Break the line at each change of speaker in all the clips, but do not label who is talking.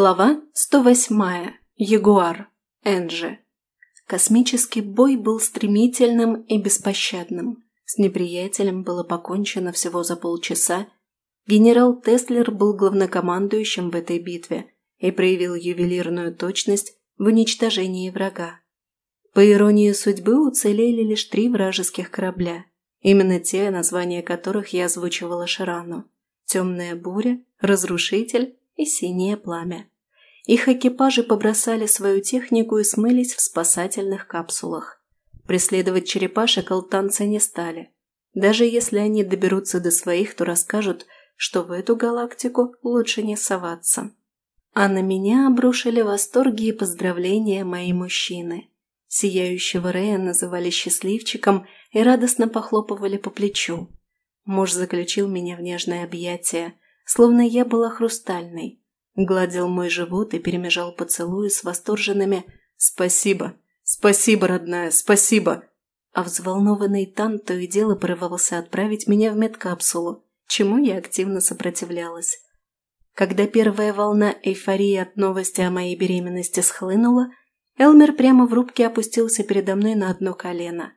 Глава 108. Ягуар. Энджи. Космический бой был стремительным и беспощадным. С неприятелем было покончено всего за полчаса. Генерал Теслер был главнокомандующим в этой битве и проявил ювелирную точность в уничтожении врага. По иронии судьбы уцелели лишь три вражеских корабля. Именно те, названия которых я озвучивала Ширану. «Темная буря», «Разрушитель» и синее пламя. Их экипажи побросали свою технику и смылись в спасательных капсулах. Преследовать черепашек алтанцы не стали. Даже если они доберутся до своих, то расскажут, что в эту галактику лучше не соваться. А на меня обрушили восторги и поздравления мои мужчины. Сияющего Рея называли счастливчиком и радостно похлопывали по плечу. Муж заключил меня в нежное объятие – словно я была хрустальной. Гладил мой живот и перемежал поцелуи с восторженными «Спасибо! Спасибо, родная! Спасибо!» А взволнованный Тан то и дело порывался отправить меня в медкапсулу, чему я активно сопротивлялась. Когда первая волна эйфории от новости о моей беременности схлынула, Элмер прямо в рубке опустился передо мной на одно колено.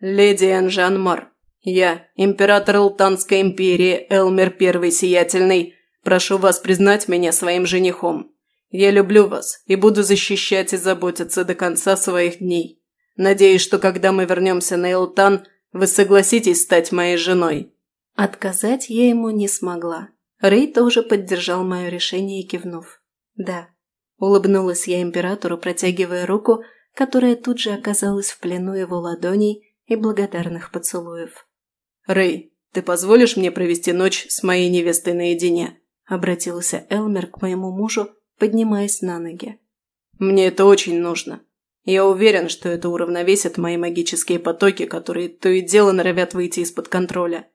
«Леди Энжанмар, я, император Лтанской империи Элмер Первый Сиятельный, прошу вас признать меня своим женихом. Я люблю вас и буду защищать и заботиться до конца своих дней. Надеюсь, что когда мы вернемся на Элтан, вы согласитесь стать моей женой».
Отказать я ему не смогла. Рэй тоже поддержал мое решение, кивнув. «Да». Улыбнулась я императору, протягивая руку, которая тут же оказалась в плену его ладоней и благодарных поцелуев.
«Рэй, ты позволишь мне провести ночь с моей невестой наедине?» – обратился Элмер к моему мужу, поднимаясь на ноги. «Мне это очень нужно. Я уверен, что это уравновесит мои магические потоки, которые то и дело норовят выйти из-под контроля.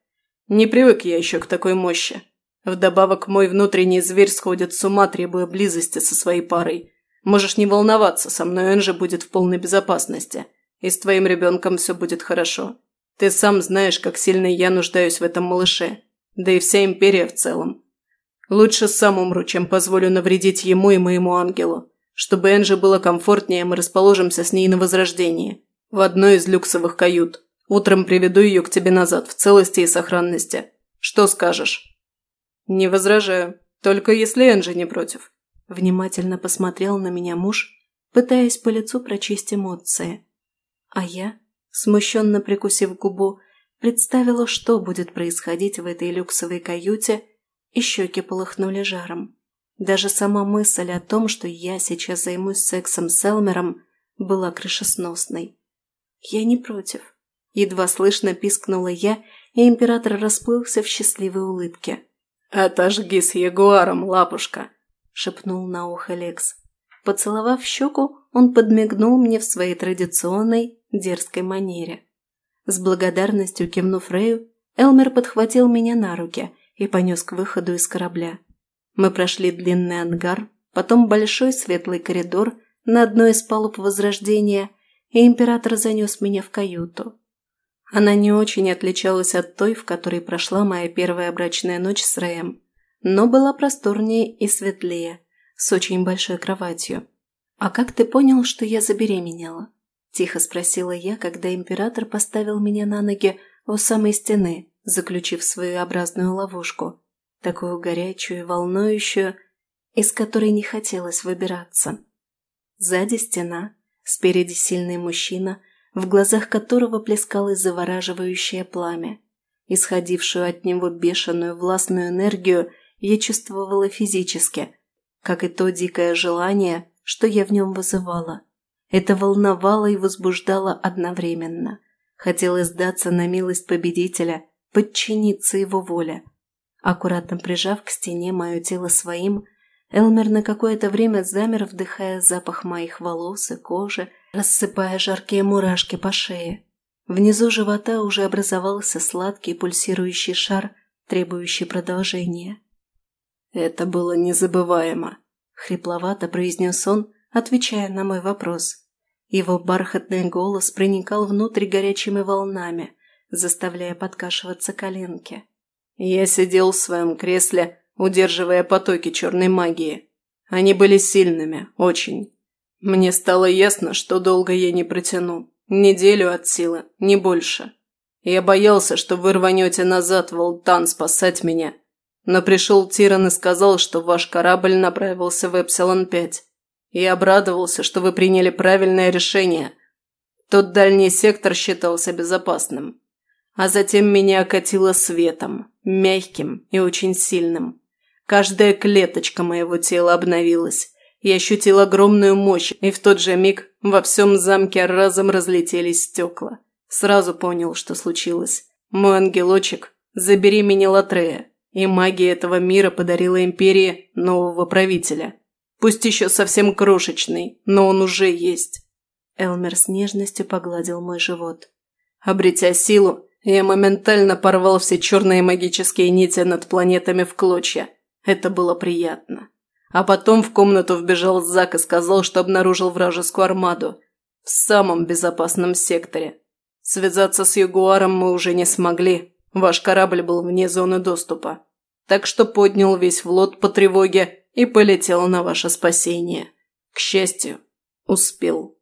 Не привык я еще к такой мощи. Вдобавок, мой внутренний зверь сходит с ума, требуя близости со своей парой. Можешь не волноваться, со мной Энжи будет в полной безопасности, и с твоим ребенком все будет хорошо. Ты сам знаешь, как сильно я нуждаюсь в этом малыше, да и вся империя в целом. Лучше сам умру, чем позволю навредить ему и моему ангелу. Чтобы Энже было комфортнее, мы расположимся с ней на возрождении, в одной из люксовых кают. Утром приведу ее к тебе назад, в целости и сохранности. Что скажешь?» «Не возражаю, только если Энджи не против».
Внимательно посмотрел на меня муж, пытаясь по лицу прочесть эмоции. А я смущенно прикусив губу, представила, что будет происходить в этой люксовой каюте, и щеки полыхнули жаром. Даже сама мысль о том, что я сейчас займусь сексом с Элмером, была крышесносной. «Я не против», – едва слышно пискнула я, и император расплылся в счастливой улыбке.
«Отожги с ягуаром, лапушка!» – шепнул на ухо Лекс.
Поцеловав щеку, он подмигнул мне в своей традиционной, дерзкой манере. С благодарностью кивнув Рэю, Элмер подхватил меня на руки и понес к выходу из корабля. Мы прошли длинный ангар, потом большой светлый коридор на одной из палуб Возрождения, и император занес меня в каюту. Она не очень отличалась от той, в которой прошла моя первая брачная ночь с Рэем, но была просторнее и светлее – с очень большой кроватью. «А как ты понял, что я забеременела?» – тихо спросила я, когда император поставил меня на ноги у самой стены, заключив своеобразную ловушку, такую горячую и волнующую, из которой не хотелось выбираться. Сзади стена, спереди сильный мужчина, в глазах которого плескалось завораживающее пламя. Исходившую от него бешеную властную энергию я чувствовала физически, как и то дикое желание, что я в нем вызывала. Это волновало и возбуждало одновременно. Хотелось сдаться на милость победителя, подчиниться его воле. Аккуратно прижав к стене мое тело своим, Элмер на какое-то время замер, вдыхая запах моих волос и кожи, рассыпая жаркие мурашки по шее. Внизу живота уже образовался сладкий пульсирующий шар, требующий продолжения.
«Это было незабываемо», – хрипловато произнес он, отвечая на мой вопрос.
Его бархатный голос проникал внутрь горячими волнами, заставляя подкашиваться коленки.
Я сидел в своем кресле, удерживая потоки черной магии. Они были сильными, очень. Мне стало ясно, что долго я не протяну. Неделю от силы, не больше. Я боялся, что вы рванете назад в Алтан спасать меня. Но пришел Тиран и сказал, что ваш корабль направился в Эпсилон-5. Я обрадовался, что вы приняли правильное решение. Тот дальний сектор считался безопасным. А затем меня окатило светом, мягким и очень сильным. Каждая клеточка моего тела обновилась. Я ощутил огромную мощь, и в тот же миг во всем замке разом разлетелись стекла. Сразу понял, что случилось. Мой ангелочек забеременел Атрея, и магия этого мира подарила империи нового правителя. Пусть еще совсем крошечный, но он уже есть.
Элмер с нежностью погладил мой живот.
Обретя силу, я моментально порвал все черные магические нити над планетами в клочья. Это было приятно. А потом в комнату вбежал Зак и сказал, что обнаружил вражескую армаду. В самом безопасном секторе. Связаться с Ягуаром мы уже не смогли. Ваш корабль был вне зоны доступа. Так что поднял весь флот по тревоге и полетел на ваше спасение. К счастью, успел.